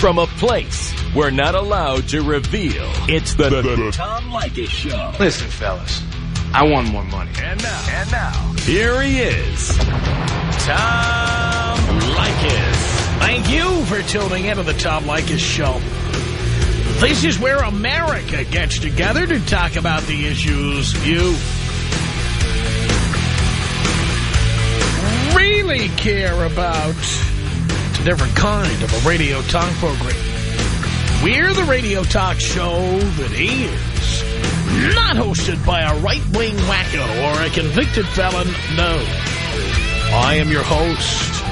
from a place we're not allowed to reveal. It's the, the, the Tom Leykis Show. Listen, fellas, I want more money. And now, and now, here he is, Tom Leykis. Thank you for tuning into the Tom Leykis Show. This is where America gets together to talk about the issues you really care about. A different kind of a radio talk program. We're the radio talk show that is not hosted by a right-wing wacko or a convicted felon. No. I am your host.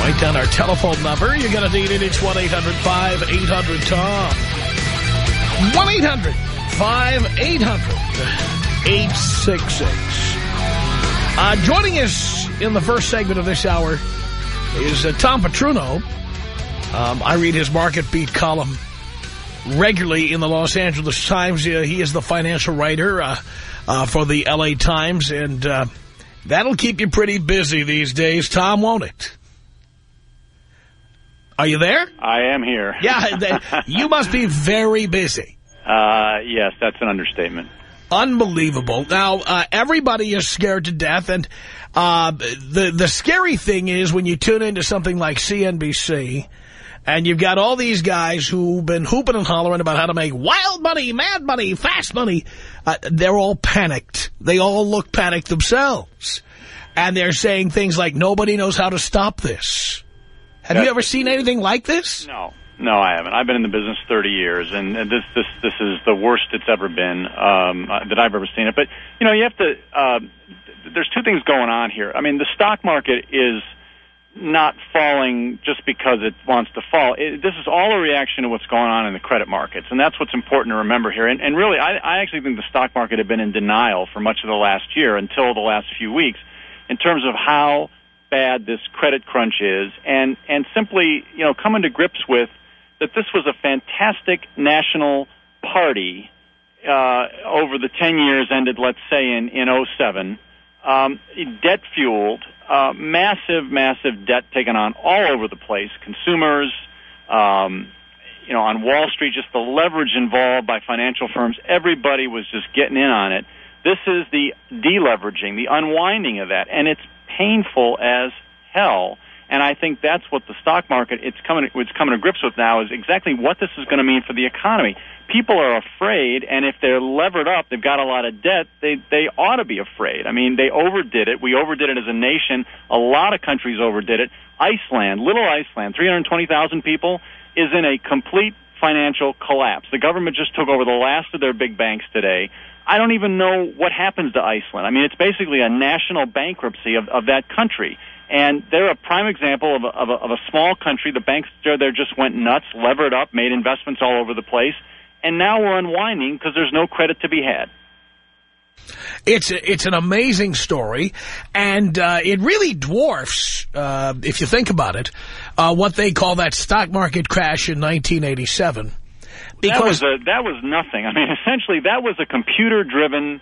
Write down our telephone number. You're going to need it. It's 1-800-5800-TOM. 1-800-5800-866. Uh, joining us in the first segment of this hour is uh, Tom Petruno. Um, I read his Market Beat column regularly in the Los Angeles Times. Uh, he is the financial writer uh, uh, for the L.A. Times, and uh, that'll keep you pretty busy these days, Tom, won't it? Are you there? I am here. Yeah, you must be very busy. Uh, yes, that's an understatement. Unbelievable. Now, uh, everybody is scared to death, and uh, the the scary thing is when you tune into something like CNBC, and you've got all these guys who've been hooping and hollering about how to make wild money, mad money, fast money. Uh, they're all panicked. They all look panicked themselves. And they're saying things like, nobody knows how to stop this. Have you ever seen anything like this? No. No, I haven't. I've been in the business 30 years, and this this this is the worst it's ever been um, uh, that I've ever seen it. But you know, you have to. Uh, there's two things going on here. I mean, the stock market is not falling just because it wants to fall. It, this is all a reaction to what's going on in the credit markets, and that's what's important to remember here. And, and really, I, I actually think the stock market had been in denial for much of the last year until the last few weeks, in terms of how bad this credit crunch is, and and simply you know coming to grips with that this was a fantastic national party uh, over the 10 years ended, let's say, in, in 07, um, debt fueled, uh, massive, massive debt taken on all over the place, consumers, um, you know, on Wall Street, just the leverage involved by financial firms, everybody was just getting in on it. This is the deleveraging, the unwinding of that, and it's painful as hell. And I think that's what the stock market it's coming it's coming to grips with now is exactly what this is going to mean for the economy. People are afraid, and if they're levered up, they've got a lot of debt. They they ought to be afraid. I mean, they overdid it. We overdid it as a nation. A lot of countries overdid it. Iceland, little Iceland, three hundred twenty thousand people, is in a complete financial collapse. The government just took over the last of their big banks today. I don't even know what happens to Iceland. I mean, it's basically a national bankruptcy of, of that country. And they're a prime example of a, of a, of a small country. The banks there just went nuts, levered up, made investments all over the place, and now we're unwinding because there's no credit to be had. It's it's an amazing story, and uh, it really dwarfs, uh, if you think about it, uh, what they call that stock market crash in 1987. Because that was a, that was nothing. I mean, essentially, that was a computer-driven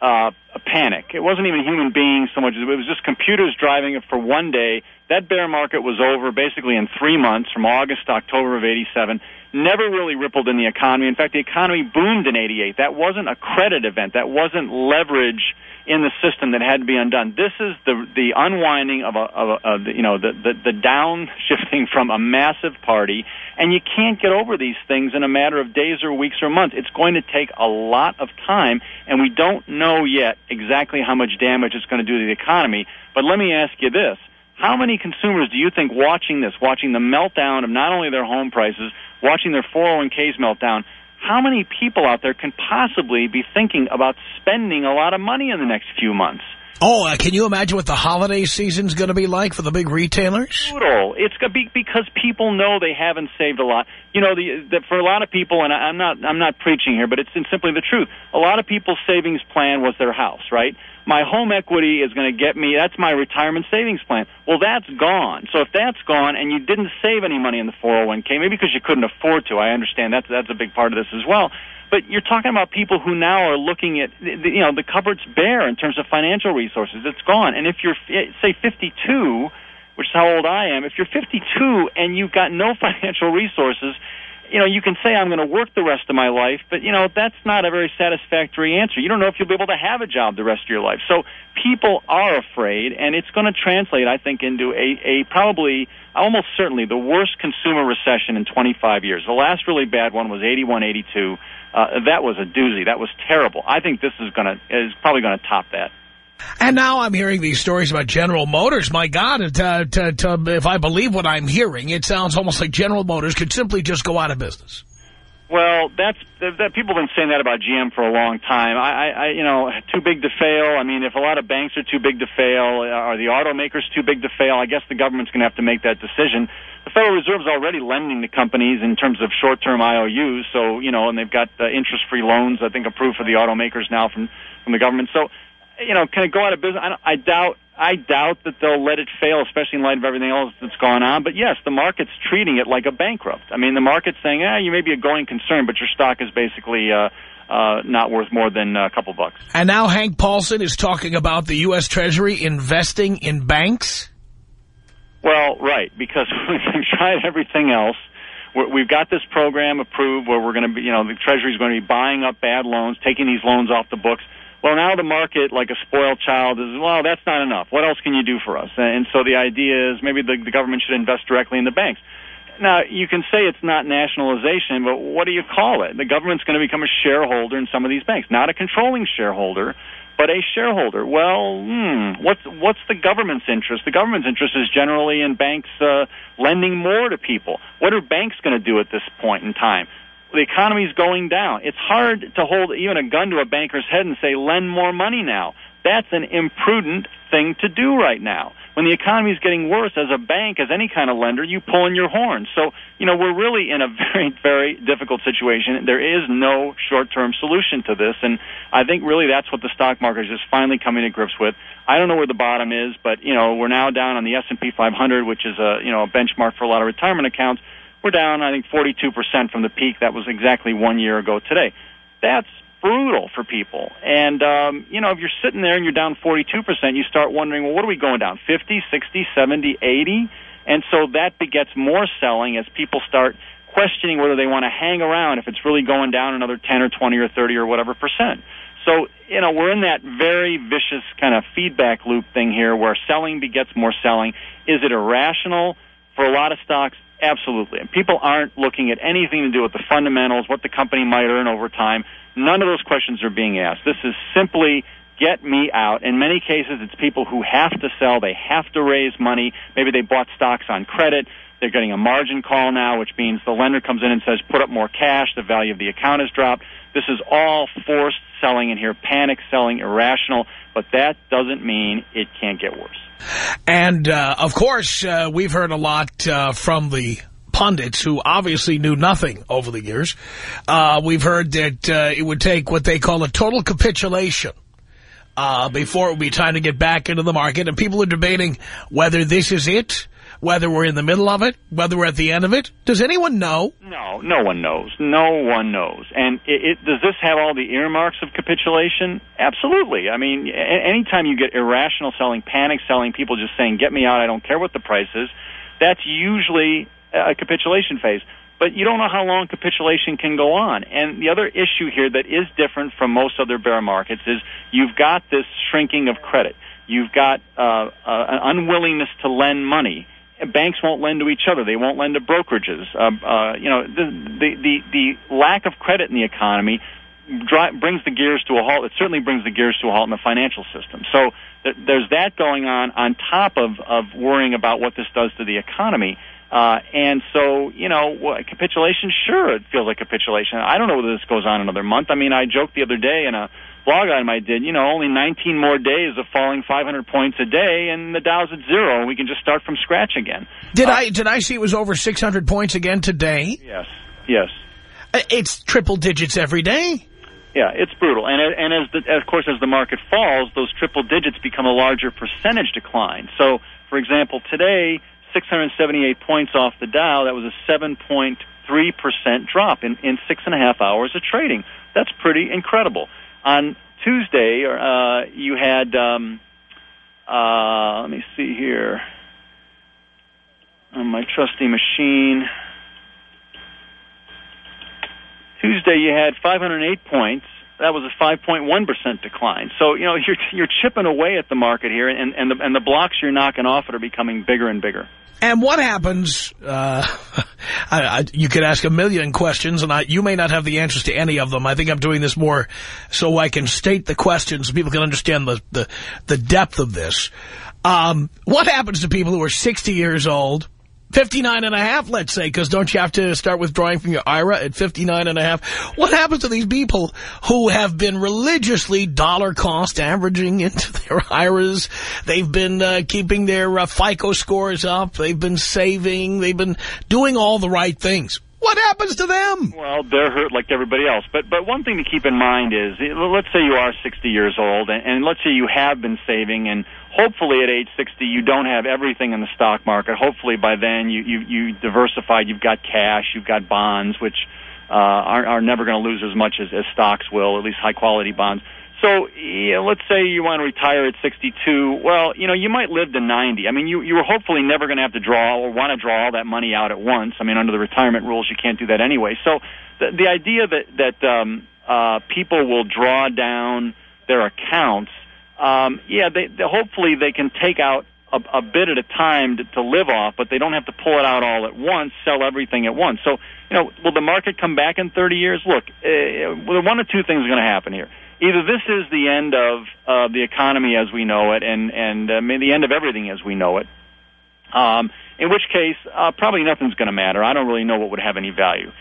uh, a panic. It wasn't even human beings so much as it was just computers driving it for one day. That bear market was over basically in three months from August to October of 87. Never really rippled in the economy. In fact, the economy boomed in 88. That wasn't a credit event. That wasn't leverage in the system that had to be undone. This is the the unwinding of a, of, a, of the, you know the, the the downshifting from a massive party, and you can't get over these things in a matter of days or weeks or months. It's going to take a lot of time, and we don't know yet exactly how much damage it's going to do to the economy. But let me ask you this: How many consumers do you think watching this, watching the meltdown of not only their home prices, watching their 401ks meltdown? How many people out there can possibly be thinking about spending a lot of money in the next few months? Oh, uh, can you imagine what the holiday season's going to be like for the big retailers? Brutal. It's going to be because people know they haven't saved a lot. You know, the, the, for a lot of people, and I, I'm not I'm not preaching here, but it's simply the truth. A lot of people's savings plan was their house, right? my home equity is going to get me, that's my retirement savings plan. Well, that's gone. So if that's gone and you didn't save any money in the 401k, maybe because you couldn't afford to, I understand that's, that's a big part of this as well. But you're talking about people who now are looking at, you know, the cupboard's bare in terms of financial resources. It's gone. And if you're, say, 52, which is how old I am, if you're 52 and you've got no financial resources, you know, you can say I'm going to work the rest of my life, but you know, that's not a very satisfactory answer. You don't know if you'll be able to have a job the rest of your life. So people are afraid, and it's going to translate, I think, into a, a probably, almost certainly, the worst consumer recession in 25 years. The last really bad one was 81, 82. Uh, that was a doozy. That was terrible. I think this is going to is probably going to top that. And now I'm hearing these stories about General Motors. My God, to, to, to, if I believe what I'm hearing, it sounds almost like General Motors could simply just go out of business. Well, that's that. People have been saying that about GM for a long time. I, I, you know, too big to fail. I mean, if a lot of banks are too big to fail, are the automakers too big to fail? I guess the government's going to have to make that decision. The Federal Reserve's already lending to companies in terms of short-term IOUs, so you know, and they've got uh, interest-free loans. I think approved for the automakers now from from the government. So you know, can it go out of business? I, I doubt. I doubt that they'll let it fail, especially in light of everything else that's gone on. But yes, the market's treating it like a bankrupt. I mean, the market's saying, "Ah, you may be a going concern, but your stock is basically uh, uh, not worth more than a couple bucks." And now Hank Paulson is talking about the U.S. Treasury investing in banks. Well, right, because we've tried everything else. We've got this program approved where we're going to be, you know, the Treasury is going to be buying up bad loans, taking these loans off the books well, now the market, like a spoiled child, is, well, that's not enough. What else can you do for us? And so the idea is maybe the, the government should invest directly in the banks. Now, you can say it's not nationalization, but what do you call it? The government's going to become a shareholder in some of these banks. Not a controlling shareholder, but a shareholder. Well, hmm, what's, what's the government's interest? The government's interest is generally in banks uh, lending more to people. What are banks going to do at this point in time? The economy's going down. It's hard to hold even a gun to a banker's head and say, lend more money now. That's an imprudent thing to do right now. When the economy is getting worse, as a bank, as any kind of lender, you pull in your horn. So, you know, we're really in a very, very difficult situation. There is no short-term solution to this, and I think really that's what the stock market is just finally coming to grips with. I don't know where the bottom is, but you know, we're now down on the S&P 500, which is a you know a benchmark for a lot of retirement accounts we're down, I think, 42% from the peak. That was exactly one year ago today. That's brutal for people. And, um, you know, if you're sitting there and you're down 42%, you start wondering, well, what are we going down? 50, 60, 70, 80? And so that begets more selling as people start questioning whether they want to hang around if it's really going down another 10 or 20 or 30 or whatever percent. So, you know, we're in that very vicious kind of feedback loop thing here where selling begets more selling. Is it irrational? For a lot of stocks, Absolutely. And people aren't looking at anything to do with the fundamentals, what the company might earn over time. None of those questions are being asked. This is simply get me out. In many cases, it's people who have to sell. They have to raise money. Maybe they bought stocks on credit. They're getting a margin call now, which means the lender comes in and says, put up more cash. The value of the account has dropped. This is all forced selling in here, panic selling, irrational, but that doesn't mean it can't get worse. And, uh, of course, uh, we've heard a lot uh, from the pundits who obviously knew nothing over the years. Uh, we've heard that uh, it would take what they call a total capitulation uh, before it would be time to get back into the market. And people are debating whether this is it whether we're in the middle of it, whether we're at the end of it? Does anyone know? No, no one knows. No one knows. And it, it, does this have all the earmarks of capitulation? Absolutely. I mean, anytime you get irrational selling, panic selling, people just saying, get me out, I don't care what the price is, that's usually a capitulation phase. But you don't know how long capitulation can go on. And the other issue here that is different from most other bear markets is you've got this shrinking of credit. You've got uh, uh, an unwillingness to lend money banks won't lend to each other. They won't lend to brokerages. Uh, uh, you know, the, the the the lack of credit in the economy dri- brings the gears to a halt. It certainly brings the gears to a halt in the financial system. So th- there's that going on on top of of worrying about what this does to the economy. Uh, and so, you know, capitulation, sure, it feels like capitulation. I don't know whether this goes on another month. I mean, I joked the other day in a blog item I did, you know, only 19 more days of falling 500 points a day, and the Dow's at zero, and we can just start from scratch again. Did uh, I did I see it was over 600 points again today? Yes, yes. Uh, it's triple digits every day. Yeah, it's brutal, and and as the, of course as the market falls, those triple digits become a larger percentage decline. So, for example, today 678 points off the Dow. That was a 7.3 percent drop in in six and a half hours of trading. That's pretty incredible on Tuesday, uh, you had, um, uh, let me see here. On my trusty machine. Tuesday you had 508 points. That was a 5.1% decline. So, you know, you're, you're chipping away at the market here, and, and, the, and the blocks you're knocking off it are becoming bigger and bigger. And what happens, uh, I, I, you could ask a million questions, and I, you may not have the answers to any of them. I think I'm doing this more so I can state the questions so people can understand the, the, the depth of this. Um, what happens to people who are 60 years old, 59 and a half, let's say, because don't you have to start withdrawing from your IRA at 59 and a half? What happens to these people who have been religiously dollar cost averaging into their IRAs? They've been uh, keeping their uh, FICO scores up. They've been saving. They've been doing all the right things. What happens to them? Well, they're hurt like everybody else. But but one thing to keep in mind is, let's say you are 60 years old, and, and let's say you have been saving, and hopefully at age 60 you don't have everything in the stock market. Hopefully by then you you, you diversified. You've got cash, you've got bonds, which uh, are, are never going to lose as much as, as stocks will, at least high quality bonds. So know, let's say you want to retire at 62. Well, you know, you might live to 90. I mean, you you were hopefully never going to have to draw or want to draw all that money out at once. I mean, under the retirement rules, you can't do that anyway. So the the idea that that um, uh, people will draw down their accounts, um, yeah, they, they hopefully they can take out a, a bit at a time to, to live off, but they don't have to pull it out all at once, sell everything at once. So, you know, will the market come back in 30 years? Look, uh, one of two things are going to happen here either this is the end of uh, the economy as we know it, and and uh, the end of everything as we know it. Um, in which case, uh, probably nothing's going to matter. I don't really know what would have any value.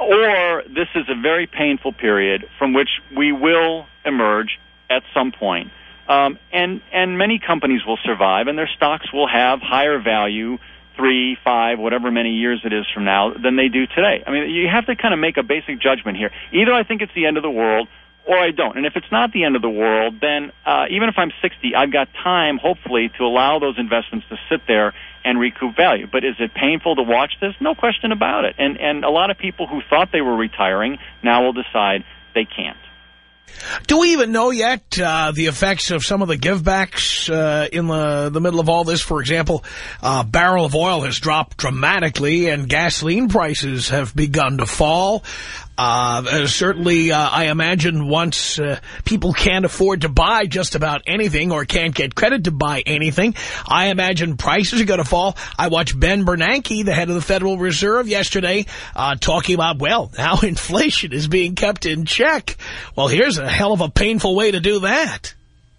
Or this is a very painful period from which we will emerge at some point. Um, and and many companies will survive, and their stocks will have higher value three, five, whatever many years it is from now than they do today. I mean, you have to kind of make a basic judgment here. Either I think it's the end of the world, or I don't. And if it's not the end of the world, then uh, even if I'm 60, I've got time, hopefully, to allow those investments to sit there and recoup value. But is it painful to watch this? No question about it. And and a lot of people who thought they were retiring now will decide they can't. Do we even know yet uh, the effects of some of the givebacks uh, in the, the middle of all this? For example, uh, barrel of oil has dropped dramatically and gasoline prices have begun to fall. Uh, certainly, uh, I imagine once uh, people can't afford to buy just about anything or can't get credit to buy anything, I imagine prices are going to fall. I watched Ben Bernanke, the head of the Federal Reserve, yesterday uh, talking about, well, now inflation is being kept in check. Well, here's a hell of a painful way to do that.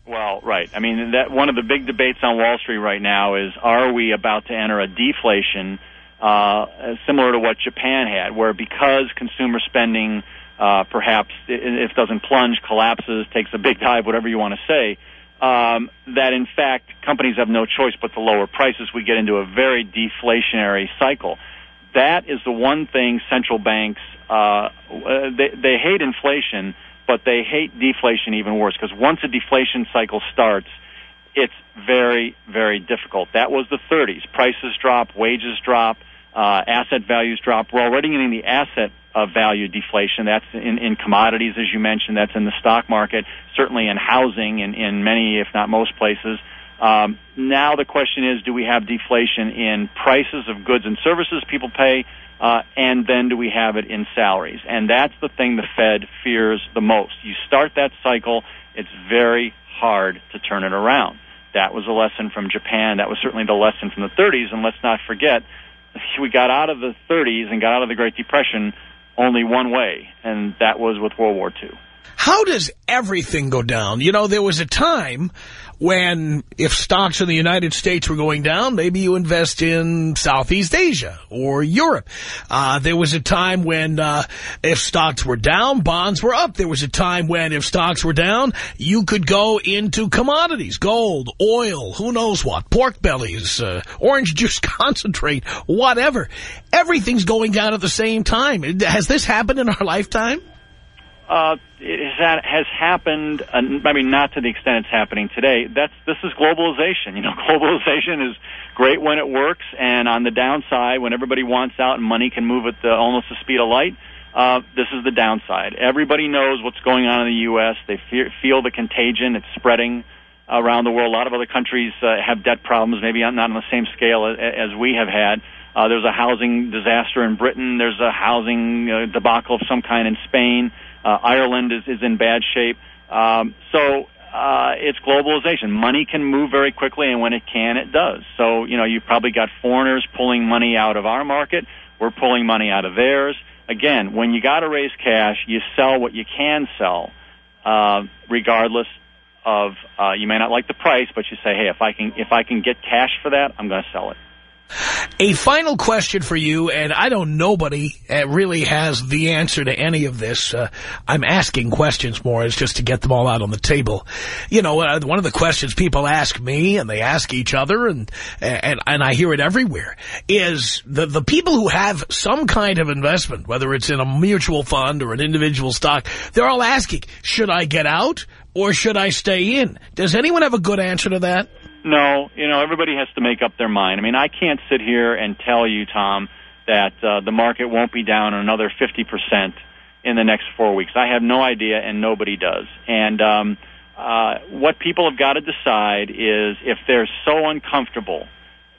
Well, right. I mean, that one of the big debates on Wall Street right now is, are we about to enter a deflation uh, similar to what Japan had, where because consumer spending uh, perhaps if doesn't plunge, collapses, takes a big dive, whatever you want to say, um, that in fact companies have no choice but to lower prices. We get into a very deflationary cycle. That is the one thing central banks uh, they, they hate inflation, but they hate deflation even worse because once a deflation cycle starts, it's very, very difficult. That was the 30s. Prices drop, wages drop, uh, asset values drop. We're already getting the asset uh, value deflation. That's in, in commodities, as you mentioned. That's in the stock market, certainly in housing, in, in many, if not most places. Um, now the question is, do we have deflation in prices of goods and services people pay, uh, and then do we have it in salaries? And that's the thing the Fed fears the most. You start that cycle, it's very hard to turn it around. That was a lesson from Japan. That was certainly the lesson from the 30s. And let's not forget we got out of the 30s and got out of the Great Depression only one way, and that was with World War II. How does everything go down? You know, there was a time when if stocks in the United States were going down, maybe you invest in Southeast Asia or Europe. Uh, there was a time when uh, if stocks were down, bonds were up. There was a time when if stocks were down, you could go into commodities, gold, oil, who knows what, pork bellies, uh, orange juice concentrate, whatever. Everything's going down at the same time. Has this happened in our lifetime? Uh, it has, happened. Uh, I mean, not to the extent it's happening today. That's this is globalization. You know, globalization is great when it works, and on the downside, when everybody wants out and money can move at the, almost the speed of light, uh, this is the downside. Everybody knows what's going on in the U.S. They fe- feel the contagion. It's spreading around the world. A lot of other countries uh, have debt problems, maybe not on the same scale as, as we have had. Uh, there's a housing disaster in Britain. There's a housing uh, debacle of some kind in Spain. Ireland is, is in bad shape. Um, so uh, it's globalization. Money can move very quickly, and when it can, it does. So, you know, you've probably got foreigners pulling money out of our market. We're pulling money out of theirs. Again, when you got to raise cash, you sell what you can sell, uh, regardless of uh, you may not like the price, but you say, hey, if I can if I can get cash for that, I'm going to sell it. A final question for you, and I don't nobody uh, really has the answer to any of this. Uh, I'm asking questions more as just to get them all out on the table. You know, uh, one of the questions people ask me and they ask each other, and and and I hear it everywhere, is the the people who have some kind of investment, whether it's in a mutual fund or an individual stock, they're all asking, should I get out or should I stay in? Does anyone have a good answer to that? No, you know, everybody has to make up their mind. I mean, I can't sit here and tell you, Tom, that uh, the market won't be down another 50% in the next four weeks. I have no idea, and nobody does. And um, uh, what people have got to decide is if they're so uncomfortable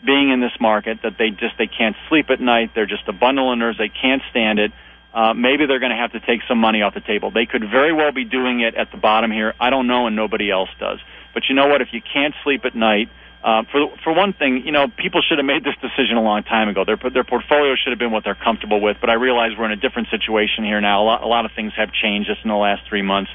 being in this market that they just they can't sleep at night, they're just a bundle of nerves, they can't stand it. Uh, maybe they're going to have to take some money off the table. They could very well be doing it at the bottom here. I don't know, and nobody else does. But you know what? If you can't sleep at night, uh, for for one thing, you know, people should have made this decision a long time ago. Their their portfolio should have been what they're comfortable with. But I realize we're in a different situation here now. A lot, a lot of things have changed just in the last three months.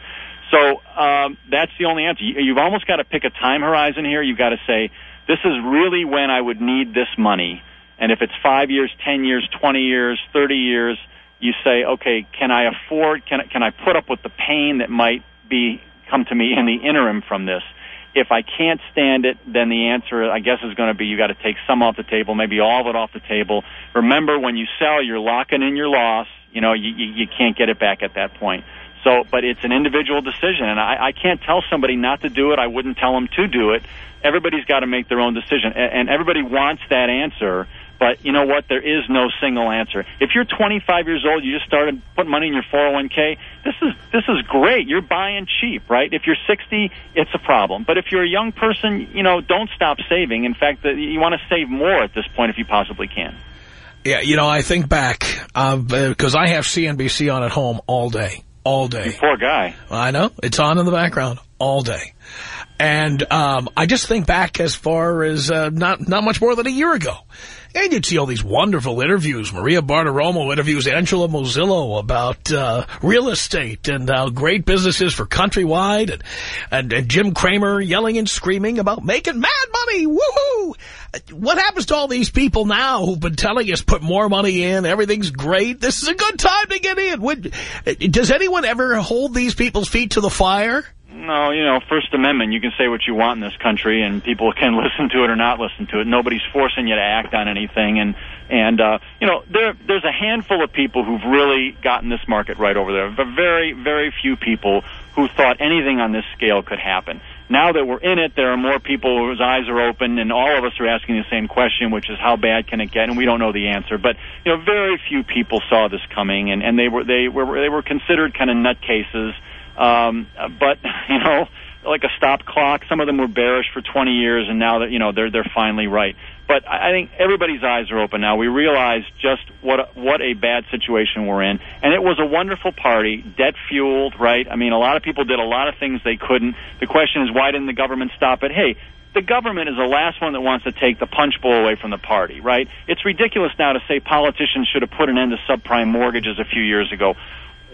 So um, that's the only answer. You, you've almost got to pick a time horizon here. You've got to say, this is really when I would need this money. And if it's five years, ten years, twenty years, thirty years, you say, okay, can I afford? Can can I put up with the pain that might be come to me in the interim from this? If I can't stand it, then the answer, I guess, is going to be you got to take some off the table, maybe all of it off the table. Remember, when you sell, you're locking in your loss. You know, you, you, you can't get it back at that point. So, but it's an individual decision, and I, I can't tell somebody not to do it. I wouldn't tell them to do it. Everybody's got to make their own decision, and, and everybody wants that answer. But you know what? There is no single answer. If you're 25 years old, you just started putting money in your 401k. This is this is great. You're buying cheap, right? If you're 60, it's a problem. But if you're a young person, you know, don't stop saving. In fact, you want to save more at this point if you possibly can. Yeah, you know, I think back because uh, I have CNBC on at home all day, all day. You poor guy. I know it's on in the background all day. And um, I just think back as far as uh, not not much more than a year ago. And you'd see all these wonderful interviews. Maria Bartiromo interviews Angelo Mozilo about uh, real estate and great business is for Countrywide. And, and, and Jim Cramer yelling and screaming about making mad money. Woohoo! What happens to all these people now who've been telling us put more money in, everything's great, this is a good time to get in? Would, does anyone ever hold these people's feet to the fire? No, you know, First Amendment, you can say what you want in this country, and people can listen to it or not listen to it. Nobody's forcing you to act on anything, and and uh, you know, there there's a handful of people who've really gotten this market right over there. But very, very few people who thought anything on this scale could happen. Now that we're in it, there are more people whose eyes are open, and all of us are asking the same question, which is how bad can it get? And we don't know the answer. But you know, very few people saw this coming, and and they were they were they were considered kind of nutcases um, but you know, like a stop clock. Some of them were bearish for 20 years, and now that you know they're they're finally right. But I think everybody's eyes are open now. We realize just what a, what a bad situation we're in, and it was a wonderful party, debt fueled, right? I mean, a lot of people did a lot of things they couldn't. The question is, why didn't the government stop it? Hey, the government is the last one that wants to take the punch bowl away from the party, right? It's ridiculous now to say politicians should have put an end to subprime mortgages a few years ago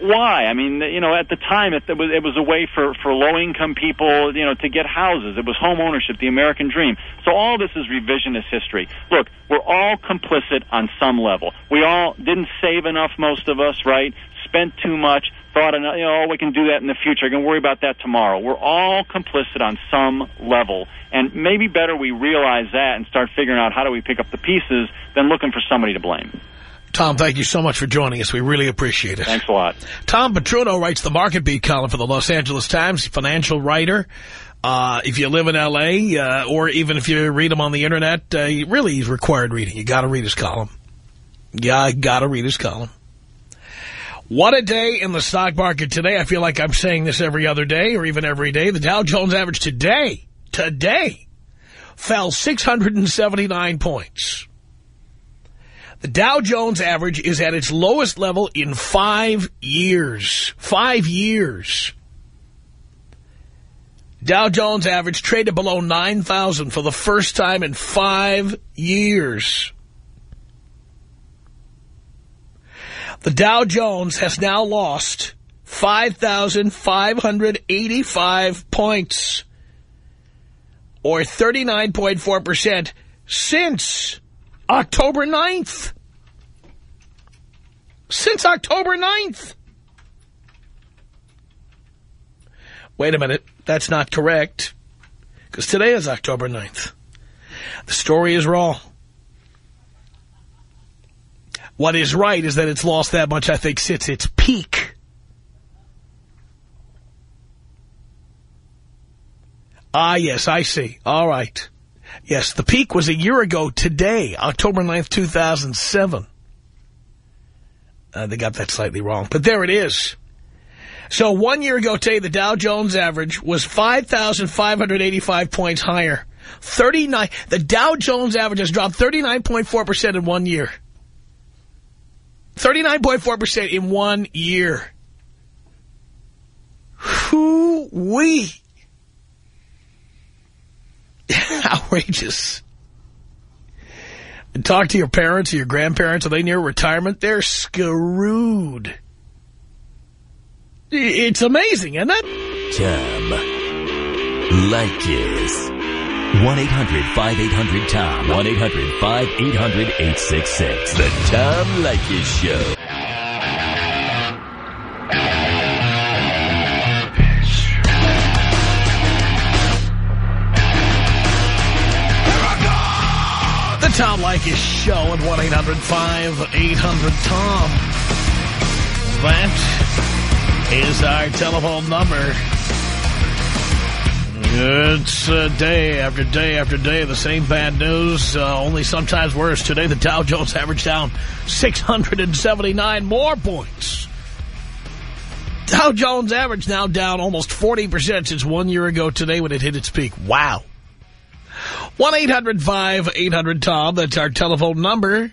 why? I mean, you know, at the time it, it was it was a way for for low income people, you know, to get houses. It was home ownership, the American dream. So all this is revisionist history. Look, we're all complicit on some level. We all didn't save enough, most of us, right? Spent too much. Thought, you know, oh, we can do that in the future. I can worry about that tomorrow. We're all complicit on some level, and maybe better we realize that and start figuring out how do we pick up the pieces than looking for somebody to blame. Tom, thank you so much for joining us. We really appreciate it. Thanks a lot. Tom Petruno writes the Market Beat column for the Los Angeles Times, financial writer. Uh, if you live in L.A., uh, or even if you read him on the Internet, uh, really he's required reading. You got to read his column. Yeah, I got to read his column. What a day in the stock market today. I feel like I'm saying this every other day or even every day. The Dow Jones average today, today, fell 679 points. The Dow Jones average is at its lowest level in five years. Five years. Dow Jones average traded below 9,000 for the first time in five years. The Dow Jones has now lost 5,585 points, or 39.4% since October 9th. Since October 9th. Wait a minute. That's not correct. Because today is October 9th. The story is wrong. What is right is that it's lost that much, I think, since its peak. Ah, yes, I see. All right. Yes, the peak was a year ago today, October 9th, 2007. Uh, they got that slightly wrong, but there it is. So one year ago today, the Dow Jones average was 5,585 points higher. 39. The Dow Jones average has dropped 39.4% in one year. 39.4% in one year. Who we? Outrageous. And talk to your parents or your grandparents. Are they near retirement? They're screwed. It's amazing, isn't it? Tom Leykis. 1-800-5800-TOM. 1-800-5800-866. The Tom Leykis Show. Tom Leykis Show at 1-800-5800-TOM. That is our telephone number. It's uh, day after day after day, the same bad news, uh, only sometimes worse. Today, the Dow Jones averaged down 679 more points. Dow Jones average now down almost 40% since one year ago today when it hit its peak. Wow. 1-800-5800-TOM. That's our telephone number.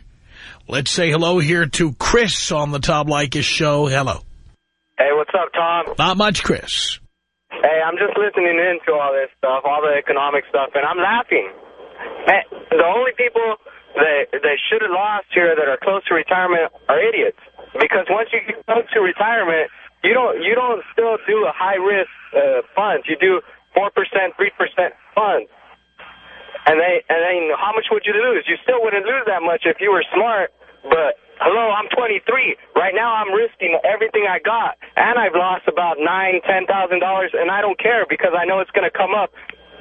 Let's say hello here to Chris on the Tom Leykis show. Hello. Hey, what's up, Tom? Not much, Chris. Hey, I'm just listening in to all this stuff, all the economic stuff, and I'm laughing. The only people that that should have lost here that are close to retirement are idiots. Because once you get close to retirement, you don't you don't still do a high risk uh, funds. You do four percent, three percent funds. And they and then how much would you lose? You still wouldn't lose that much if you were smart. But hello, I'm 23. Right now, I'm risking everything I got, and I've lost about nine, ten thousand dollars, and I don't care because I know it's going to come up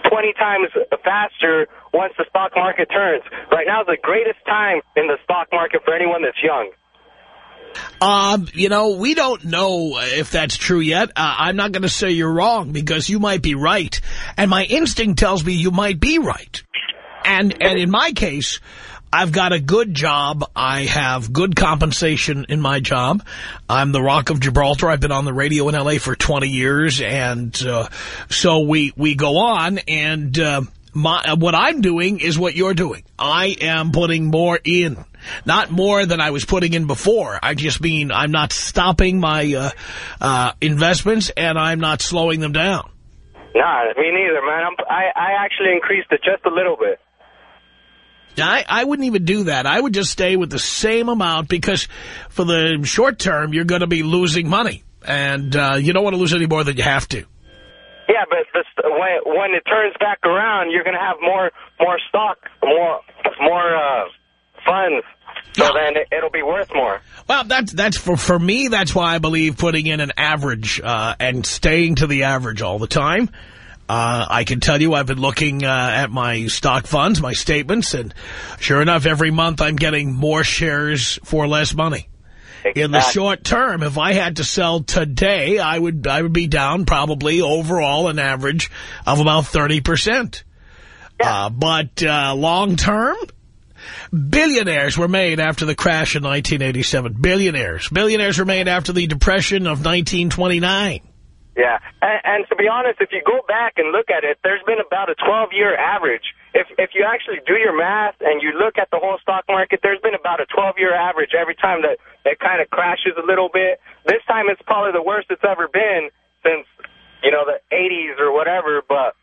20 times faster once the stock market turns. Right now is the greatest time in the stock market for anyone that's young. Um, you know, we don't know if that's true yet. Uh, I'm not going to say you're wrong because you might be right. And my instinct tells me you might be right. And, and in my case, I've got a good job. I have good compensation in my job. I'm the Rock of Gibraltar. I've been on the radio in L.A. for 20 years. And uh, so we, we go on and... Uh, my, what I'm doing is what you're doing. I am putting more in. Not more than I was putting in before. I just mean I'm not stopping my uh, uh, investments and I'm not slowing them down. Nah, me neither, man. I'm, I, I actually increased it just a little bit. I, I wouldn't even do that. I would just stay with the same amount because for the short term, you're going to be losing money. And uh, you don't want to lose any more than you have to. Yeah, but this, when, when it turns back around, you're going to have more more stock, more more uh, funds. So Yeah. then it, it'll be worth more. Well, that's that's for for me. That's why I believe putting in an average uh, and staying to the average all the time. Uh, I can tell you, I've been looking uh, at my stock funds, my statements, and sure enough, every month I'm getting more shares for less money. In the short term, if I had to sell today, I would I would be down probably overall an average of about 30%. Uh, but uh, long term, billionaires were made after the crash in 1987. Billionaires. Billionaires were made after the depression of 1929. Yeah, and, and to be honest, if you go back and look at it, there's been about a 12-year average. If if you actually do your math and you look at the whole stock market, there's been about a 12-year average every time that it kind of crashes a little bit. This time it's probably the worst it's ever been since, you know, the 80s or whatever, but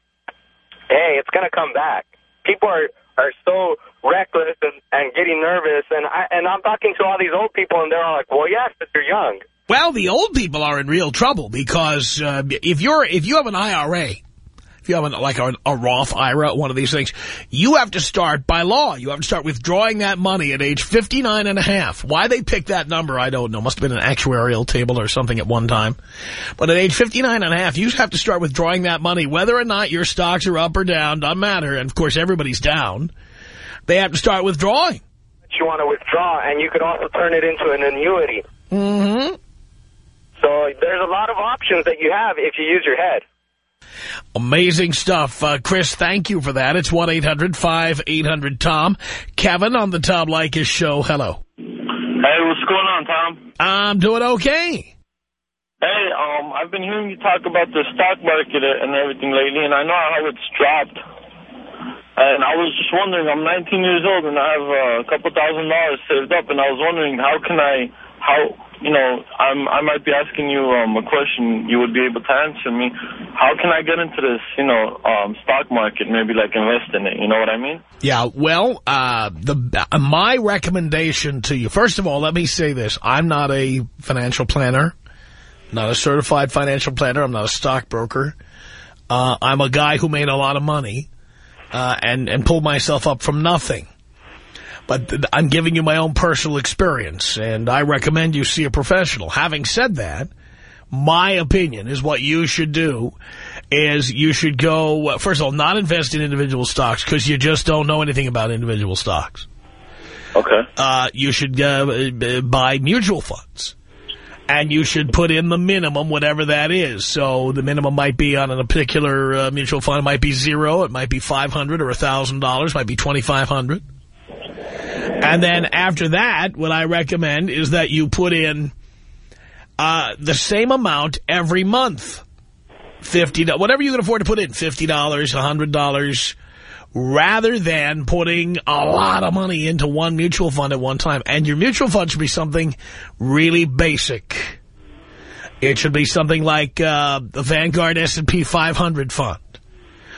hey, it's going to come back. People are are so reckless and, and getting nervous, and I and I'm talking to all these old people, and they're all like, "Well, yes, but you're young." Well, the old people are in real trouble because uh, if you're if you have an IRA, if you have an, like a, a Roth IRA, one of these things, you have to start by law. You have to start withdrawing that money at age 59 and a half. Why they picked that number, I don't know. Must have been an actuarial table or something at one time. But at age 59 and a half, you have to start withdrawing that money, whether or not your stocks are up or down, doesn't matter. And, of course, everybody's down. They have to start withdrawing. You want to withdraw, and you could also turn it into an annuity. Mm-hmm. So there's a lot of options that you have if you use your head. Amazing stuff. Uh, Chris, thank you for that. It's 1-800-5800-TOM. Kevin on the Tom Leykis show. Hello. Hey, what's going on, Tom? I'm doing okay. Hey, um, I've been hearing you talk about the stock market and everything lately, and I know how it's dropped. And I was just wondering, I'm 19 years old, and I have uh, a couple thousand dollars saved up, and I was wondering, how can I, how you know, I'm, I might be asking you um, a question you would be able to answer me. How can I get into this, you know, um, stock market, maybe like invest in it, you know what I mean? Yeah, well, uh, the uh, my recommendation to you, first of all, let me say this. I'm not a financial planner, not a certified financial planner. I'm not a stockbroker. Uh, I'm a guy who made a lot of money uh, and, and pulled myself up from nothing. But I'm giving you my own personal experience, and I recommend you see a professional. Having said that, my opinion is what you should do is you should go, first of all, not invest in individual stocks because you just don't know anything about individual stocks. Okay. Uh, you should uh, buy mutual funds. And you should put in the minimum, whatever that is. So the minimum might be on a particular uh, mutual fund. It might be zero. It might be 500 or $1,000. It might be $2,500. And then after that, what I recommend is that you put in uh, the same amount every month. fifty dollars, whatever you can afford to put in, $50, $100, rather than putting a lot of money into one mutual fund at one time. And your mutual fund should be something really basic. It should be something like uh, the Vanguard S&P 500 fund.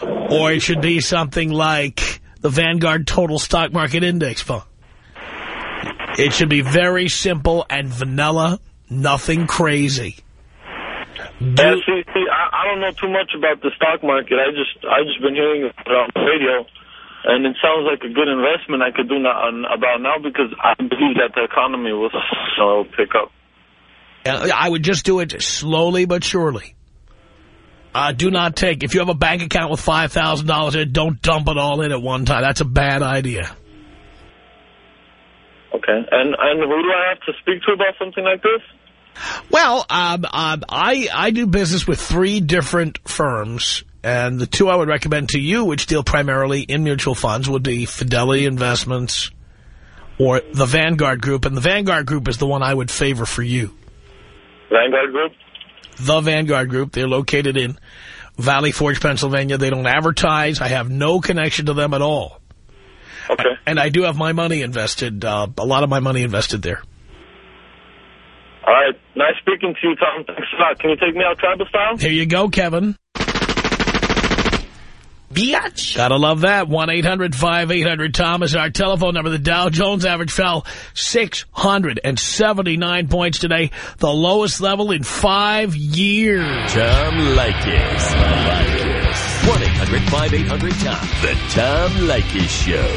Or it should be something like the Vanguard Total Stock Market Index fund. It should be very simple and vanilla, nothing crazy. Yeah, see, see I, I don't know too much about the stock market. I just I just been hearing it on the radio, and it sounds like a good investment I could do now, about now because I believe that the economy will so pick up. I would just do it slowly but surely. Uh, do not take, if you have a bank account with $5,000 in it, don't dump it all in at one time. That's a bad idea. Okay. And and who do I have to speak to about something like this? Well, um, um, I I do business with three different firms, and the two I would recommend to you, which deal primarily in mutual funds, would be Fidelity Investments or the Vanguard Group, and the Vanguard Group is the one I would favor for you. Vanguard Group? The Vanguard Group. They're located in Valley Forge, Pennsylvania. They don't advertise. I have no connection to them at all. Okay. And I do have my money invested, uh, a lot of my money invested there. All right. Nice speaking to you, Tom. Thanks a lot. Can you take me out tribal style? Here you go, Kevin. Biatch. Gotta love that. 1-800-5800-TOM is our telephone number. The Dow Jones average fell 679 points today, the lowest level in five years. Tom Leykis. 1-800-5800-TOM. The Tom Leykis Show.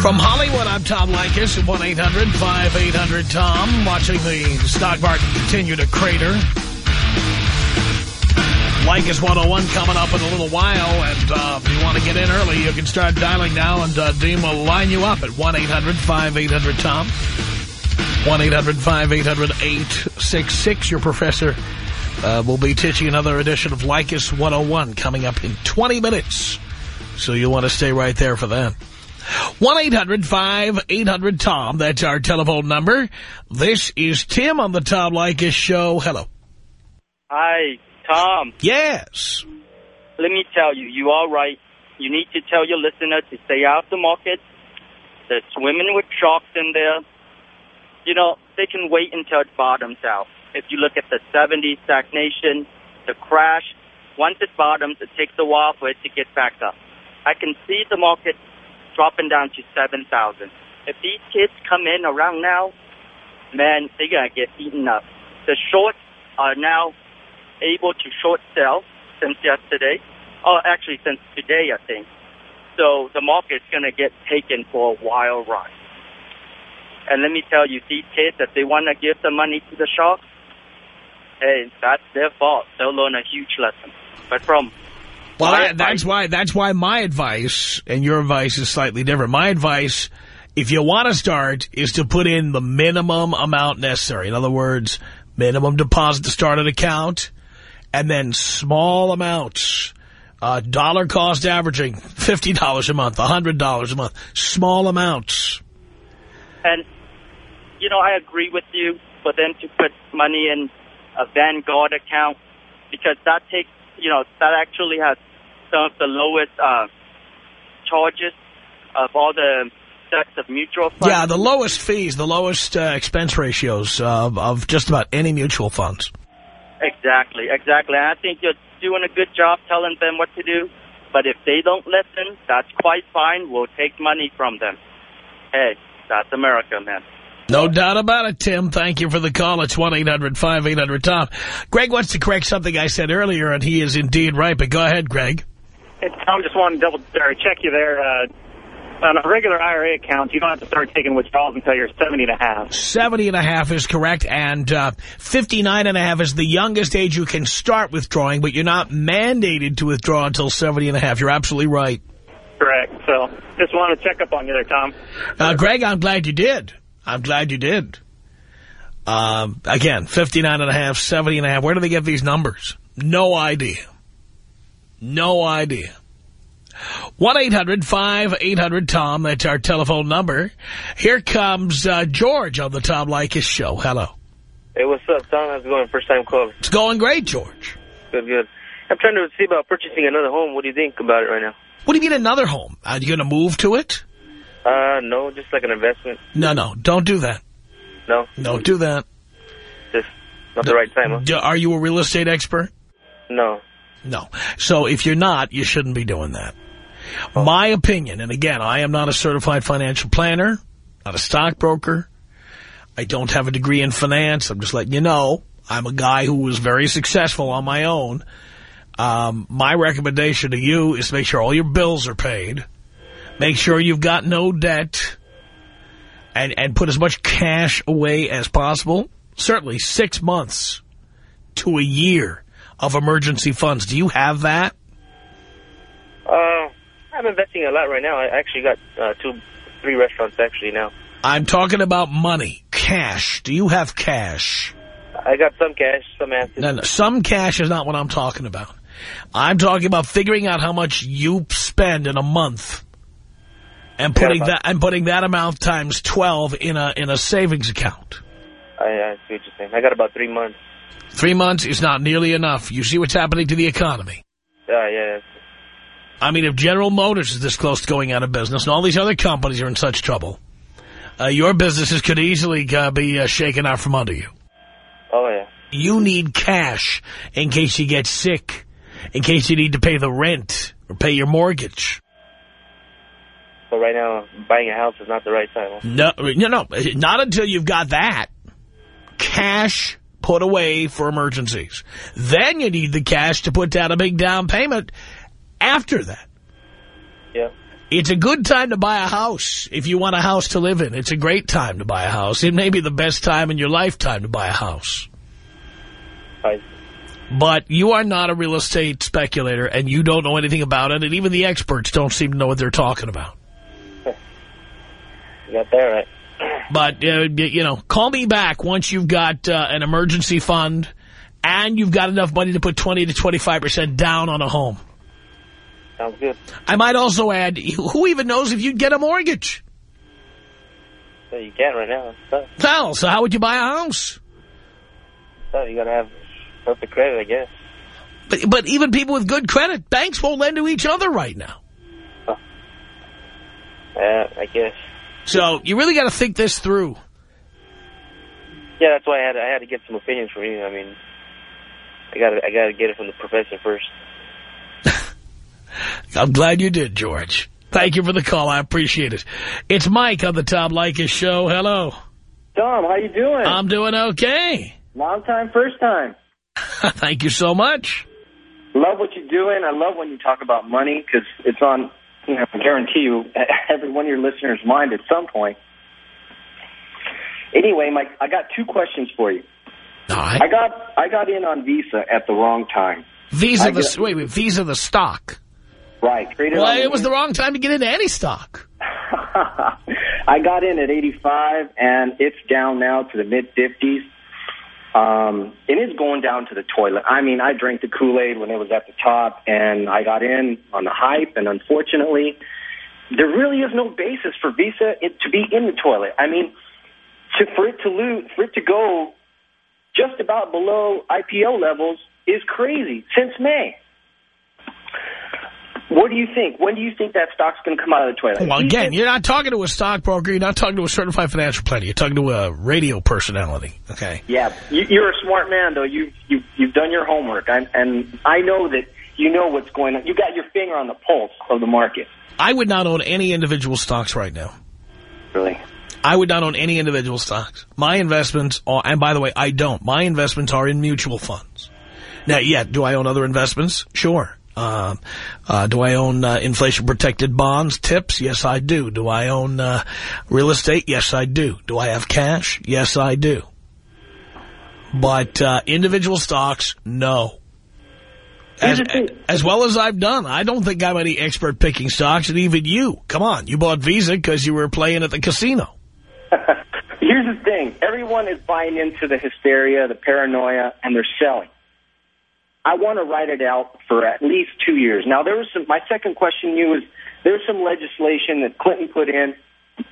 From Hollywood, I'm Tom Leykis at 1-800-5800-TOM. Watching the stock market continue to crater. Leykis 101 coming up in a little while. And uh, if you want to get in early, you can start dialing now. And uh, Dean will line you up at 1-800-5800-TOM. 1-800-5800-866. Your professor uh, will be teaching another edition of Leykis 101 coming up in 20 minutes. So you'll want to stay right there for that. 1-800-5800-TOM. That's our telephone number. This is Tim on the Tom Leykis Show. Hello. Hi, Tom. Yes. Let me tell you, you are right. You need to tell your listener to stay out of the market. There's women with sharks in there. You know, they can wait until it bottoms out. If you look at the 70s stagnation, the crash, once it bottoms, it takes a while for it to get back up. I can see the market dropping down to 7,000. If these kids come in around now, man, they're going to get eaten up. The shorts are now able to short sell since yesterday. Oh, actually, since today, I think. So the market's going to get taken for a wild ride. And let me tell you, these kids, if they want to give the money to the sharks, hey, that's their fault. They'll learn a huge lesson. But from Well, that, that's why that's why my advice and your advice is slightly different. My advice, if you want to start, is to put in the minimum amount necessary. In other words, minimum deposit to start an account, and then small amounts. Uh, dollar cost averaging, $50 a month, $100 a month. Small amounts. And, you know, I agree with you for them to put money in a Vanguard account because that takes, you know, that actually has some of the lowest uh, charges of all the sets of mutual funds. Yeah, the lowest fees, the lowest uh, expense ratios uh, of just about any mutual funds. Exactly, exactly. And I think you're doing a good job telling them what to do. But if they don't listen, that's quite fine. We'll take money from them. Hey, that's America, man. No doubt about it, Tim. Thank you for the call. It's 1-800-5800-TOM. Greg wants to correct something I said earlier, and he is indeed right. But go ahead, Greg. Hey, Tom, just wanted to double or check you there. Uh, on a regular IRA account, you don't have to start taking withdrawals until you're 70 and a half. 70 and a half is correct, and uh, 59 and a half is the youngest age you can start withdrawing, but you're not mandated to withdraw until 70 and a half. You're absolutely right. Correct. So just wanted to check up on you there, Tom. Uh, Greg, I'm glad you did. I'm glad you did. Um, again, 59 and a half, 70 and a half. Where do they get these numbers? No idea. No idea. 1-800-5800-TOM. That's our telephone number. Here comes uh, George on the Tom Leykis show. Hello. Hey, what's up, Tom? How's it going? First time call. It's going great, George. Good, good. I'm trying to see about purchasing another home. What do you think about it right now? What do you mean another home? Are you going to move to it? Uh, no, just like an investment. No, no. Don't do that. No, Don't do that. just not the right time, huh? Are you a real estate expert? No. No. So if you're not, you shouldn't be doing that. My opinion, and again, I am not a certified financial planner, not a stockbroker. I don't have a degree in finance. I'm just letting you know. I'm a guy who was very successful on my own. Um, my recommendation to you is to make sure all your bills are paid. Make sure you've got no debt. And, and put as much cash away as possible. Certainly six months to a year of emergency funds. Do you have that? Uh, I'm investing a lot right now. I actually got uh, two, three restaurants actually now. I'm talking about money, cash. Do you have cash? I got some cash, some assets. No, no, some cash is not what I'm talking about. I'm talking about figuring out how much you spend in a month and putting Yeah, that and putting that amount times 12 in a in a savings account. I, I see what you're saying. I got about three months. Three months is not nearly enough. You see what's happening to the economy. Yeah, yeah. I mean, if General Motors is this close to going out of business and all these other companies are in such trouble, uh, your businesses could easily uh, be uh, shaken out from under you. Oh, yeah. You need cash in case you get sick, in case you need to pay the rent or pay your mortgage. But right now, buying a house is not the right time. No, no, no, not until you've got that. Cash put away for emergencies. Then you need the cash to put down a big down payment after that. Yeah. It's a good time to buy a house if you want a house to live in. It's a great time to buy a house. It may be the best time in your lifetime to buy a house. I, But you are not a real estate speculator, and you don't know anything about it, and even the experts don't seem to know what they're talking about. Got that right. But, uh, you know, call me back once you've got uh, an emergency fund and you've got enough money to put 20 to 25% down on a home. sounds good. I might also add, who even knows if you'd get a mortgage? So you can't right now. So, Hell, so how would you buy a house? so you got to have perfect credit, I guess. But, but even people with good credit, banks won't lend to each other right now. Yeah, I guess. So you really got to think this through. Yeah, that's why I had I had to get some opinions from you. I mean, I got to I got to get it from the professor first. I'm glad you did, George. Thank you for the call. I appreciate it. It's Mike on the Tom Leykis show. Hello. Tom, how you doing? I'm doing okay. Long time, first time. Thank you so much. Love what you're doing. I love when you talk about money because it's on, you know, I guarantee you, every one of your listeners' mind at some point. Anyway, Mike, I got two questions for you. All right. I got I got in on Visa at the wrong time. Visa I the wait, wait, Visa the stock. Right. Well, it was the wrong time to get into any stock. I got in at 85, and it's down now to the mid-50s. Um, it is going down to the toilet. I mean, I drank the Kool-Aid when it was at the top, and I got in on the hype, and unfortunately, there really is no basis for Visa it, to be in the toilet. I mean, to, for it to lose, for it to go just about below IPO levels is crazy since May. What do you think? When do you think that stock's going to come out of the toilet? Well, again, you're not talking to a stockbroker. You're not talking to a certified financial planner. You're talking to a radio personality. Okay. Yeah, you, you're a smart man, though. You've you you've done your homework, I, and I know that you know what's going on. You got your finger on the pulse of the market. I would not own any individual stocks right now. Really? I would not own any individual stocks. My investments are, and by the way, I don't. My investments are in mutual funds. Now, yeah, do I own other investments? Sure. Um, uh, do I own uh, inflation-protected bonds, tips? Yes, I do. Do I own uh, real estate? Yes, I do. Do I have cash? Yes, I do. But uh, individual stocks, no. As, as well as I've done, I don't think I'm any expert picking stocks, and even you. Come on, you bought Visa because you were playing at the casino. Here's the thing: everyone is buying into the hysteria, the paranoia, and they're selling. I want to write it out for at least two years. Now, there was some. My second question to you is: there's some legislation that Clinton put in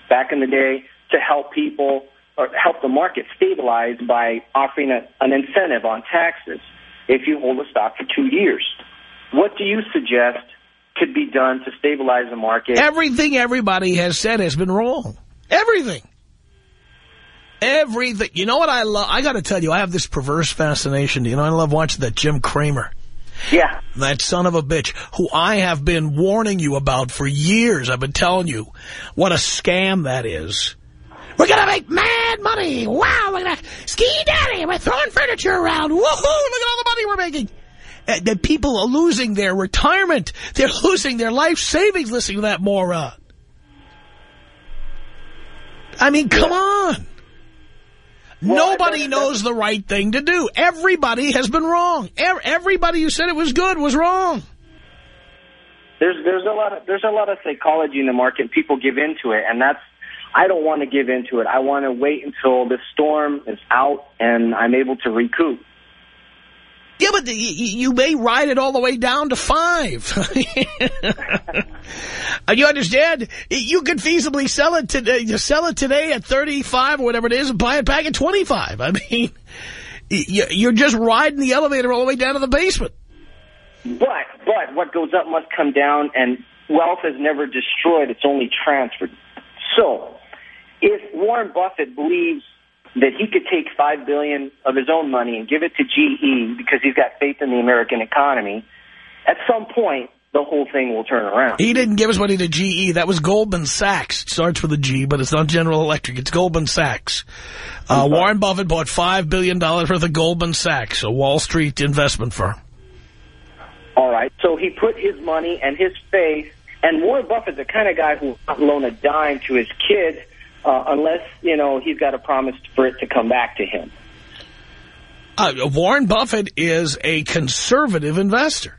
back in the day to help people or help the market stabilize by offering a, an incentive on taxes if you hold a stock for two years. What do you suggest could be done to stabilize the market? Everything everybody has said has been wrong. Everything. Everything. You know what I love? I got to tell you, I have this perverse fascination. You know, I love watching that Jim Cramer. Yeah. That son of a bitch, who I have been warning you about for years. I've been telling you what a scam that is. We're going to make mad money. Wow, look at that. Ski daddy, we're throwing furniture around. Woohoo, look at all the money we're making. Uh, that people are losing their retirement. They're losing their life savings listening to that moron. I mean, come on. Nobody knows the right thing to do. Everybody has been wrong. Everybody who said it was good was wrong. There's there's a lot of there's a lot of psychology in the market. People give into it, and that's I don't want to give into it. I want to wait until the storm is out and I'm able to recoup. Yeah, but y- y- you may ride it all the way down to five. and uh, you understand? You could feasibly sell it today, you sell it today at 35 or whatever it is and buy it back at 25. I mean, you're just riding the elevator all the way down to the basement. But but what goes up must come down, and wealth is never destroyed; it's only transferred. So, if Warren Buffett believes that he could take five billion of his own money and give it to GE because he's got faith in the American economy, at some point the whole thing will turn around. He didn't give his money to GE. That was Goldman Sachs. It starts with a G, but it's not General Electric. It's Goldman Sachs. Uh, Warren Buffett bought $5 billion worth of Goldman Sachs, a Wall Street investment firm. All right. So he put his money and his faith, and Warren Buffett's the kind of guy who won't loan a dime to his kid uh, unless, you know, he's got a promise for it to come back to him. Uh, Warren Buffett is a conservative investor.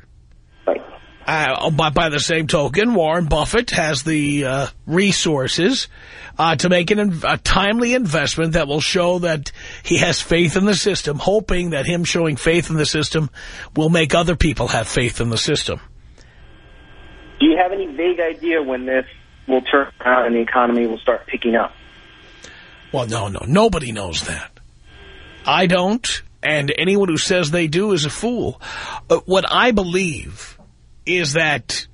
Uh, by, by the same token, Warren Buffett has the uh, resources uh, to make an, a timely investment that will show that he has faith in the system, hoping that him showing faith in the system will make other people have faith in the system. Do you have any vague idea when this will turn around and the economy will start picking up? Well, no, no. Nobody knows that. I don't, and anyone who says they do is a fool. Uh, what I believe is that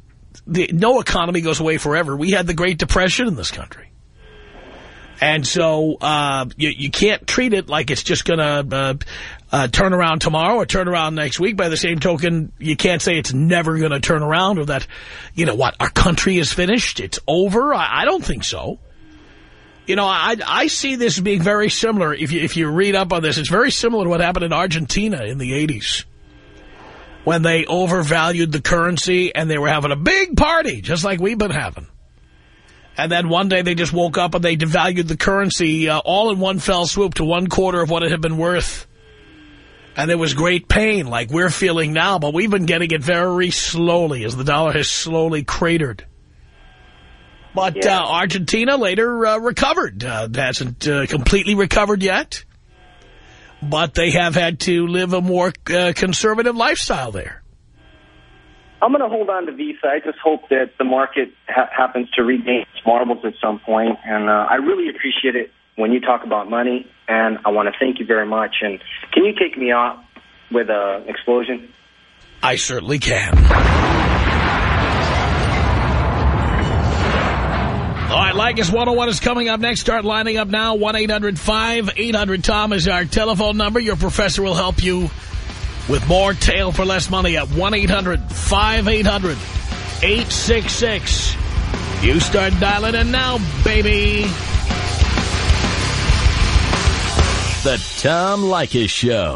the, no economy goes away forever. We had the Great Depression in this country. And so uh, you, you can't treat it like it's just going to uh, uh, turn around tomorrow or turn around next week. By the same token, you can't say it's never going to turn around or that, you know what, our country is finished, it's over. I, I don't think so. You know, I I see this being very similar. If you, if you read up on this, it's very similar to what happened in Argentina in the 80s. When they overvalued the currency and they were having a big party, just like we've been having. And then one day they just woke up and they devalued the currency uh, all in one fell swoop to one quarter of what it had been worth. And there was great pain like we're feeling now, but we've been getting it very slowly as the dollar has slowly cratered. But Yeah. uh, Argentina later uh, recovered. Uh, hasn't uh, completely recovered yet. But they have had to live a more uh, conservative lifestyle there. I'm going to hold on to Visa. I just hope that the market ha happens to regain its marbles at some point. And uh, I really appreciate it when you talk about money. And I want to thank you very much. And can you kick me out with an explosion? I certainly can. All right, Leykis 101 is coming up next. Start lining up now. 1-800-5800-TOM is our telephone number. Your professor will help you with more tail for less money at 1-800-5800-866. You start dialing in now, baby. The Tom Leykis Show.